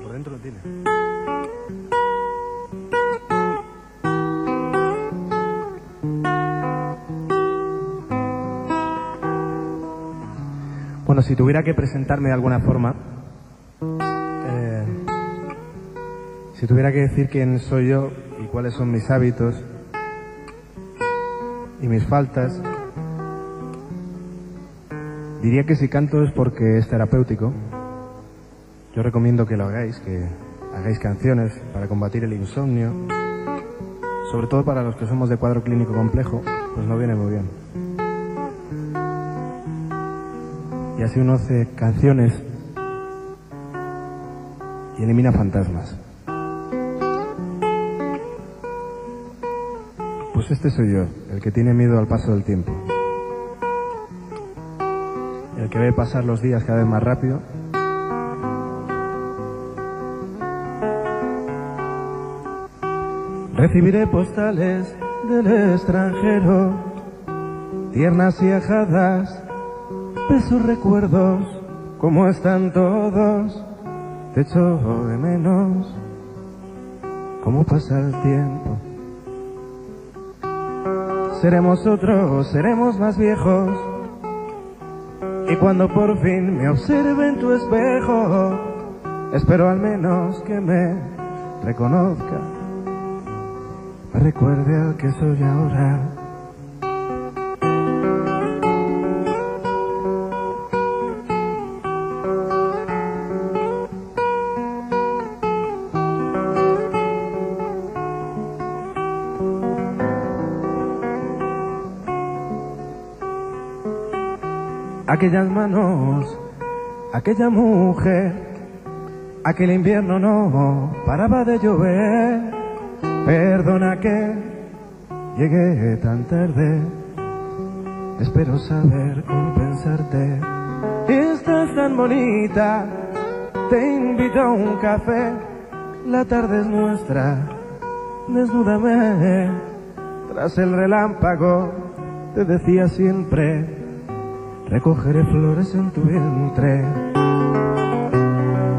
por dentro lo tiene. Bueno, si tuviera que presentarme de alguna forma, eh, si tuviera que decir quién soy yo y cuáles son mis hábitos y mis faltas, diría que si canto es porque es terapéutico. Yo recomiendo que lo hagáis, que hagáis canciones para combatir el insomnio, sobre todo para los que somos de cuadro clínico complejo, pues no viene muy bien. Y así uno hace canciones y elimina fantasmas. Pues este soy yo, el que tiene miedo al paso del tiempo. El que ve pasar los días cada vez más rápido. Recibiré postales del extranjero, tiernas y ajadas de sus recuerdos, como están todos, te echo de menos, cómo pasa el tiempo. Seremos otros, seremos más viejos, y cuando por fin me observe en tu espejo, espero al menos que me reconozca, recuerde al que soy ahora. aquellas manos, aquella mujer, aquel invierno no paraba de llover. Perdona que llegué tan tarde, espero saber compensarte. Estás tan bonita, te invito a un café, la tarde es nuestra, desnúdame. Tras el relámpago, te decía siempre recogeré flores en tu vientre.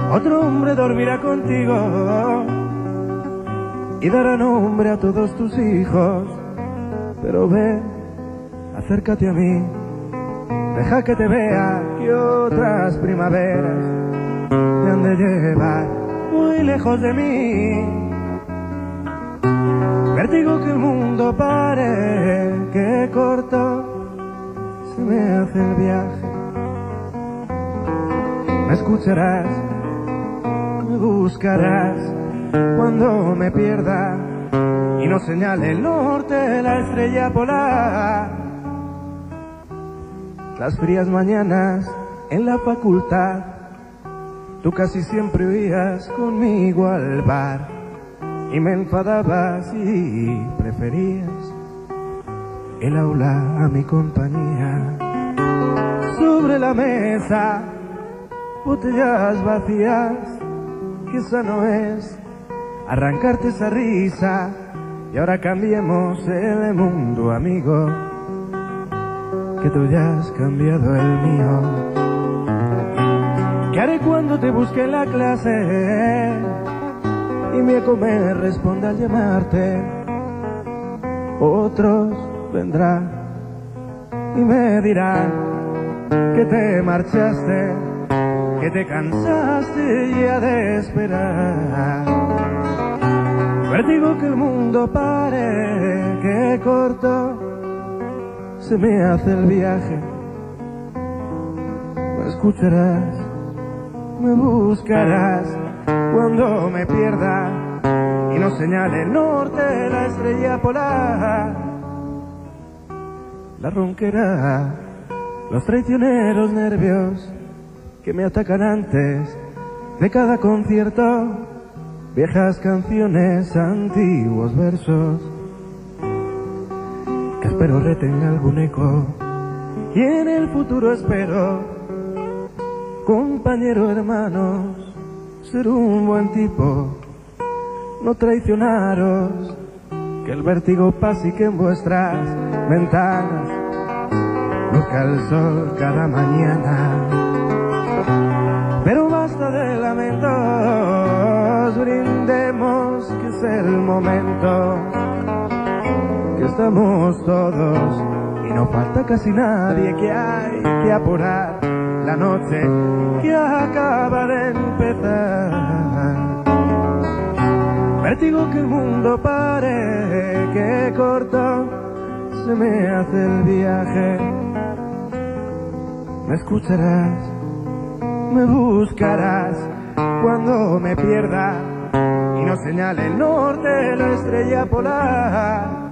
Otro hombre dormirá contigo y dará nombre a todos tus hijos. Pero ve, acércate a mí, deja que te vea que otras primaveras te han de llevar muy lejos de mí. Vértigo que el mundo pare, que corto me hace el viaje. Me escucharás, me buscarás cuando me pierda y no señale el norte la estrella polar. Las frías mañanas en la facultad, tú casi siempre huías conmigo al bar y me enfadabas y preferías el aula a mi compañía. Sobre la mesa, botellas vacías, que esa no es arrancarte esa risa. Y ahora cambiemos el mundo, amigo, que tú ya has cambiado el mío. ¿Qué haré cuando te busque la clase y mi comer responda al llamarte? Otros vendrá y me dirá que te marchaste, que te cansaste ya de esperar. Vertigo que el mundo pare, que corto se me hace el viaje. Me escucharás, me buscarás cuando me pierda y no señale el norte la estrella polar la ronquera, los traicioneros nervios que me atacan antes de cada concierto, viejas canciones, antiguos versos, que espero retenga algún eco, y en el futuro espero, compañero hermanos, ser un buen tipo, no traicionaros que el vértigo pase y que en vuestras ventanas luzca el sol cada mañana. Pero basta de lamentos, es el momento, que estamos todos y no falta casi nadie que hay que apurar. la noche que acaba de empezar. Vértigo que el mundo pare, que corto se me hace el viaje. Me escucharás, me buscarás cuando me pierda nos señala el norte, la estrella polar.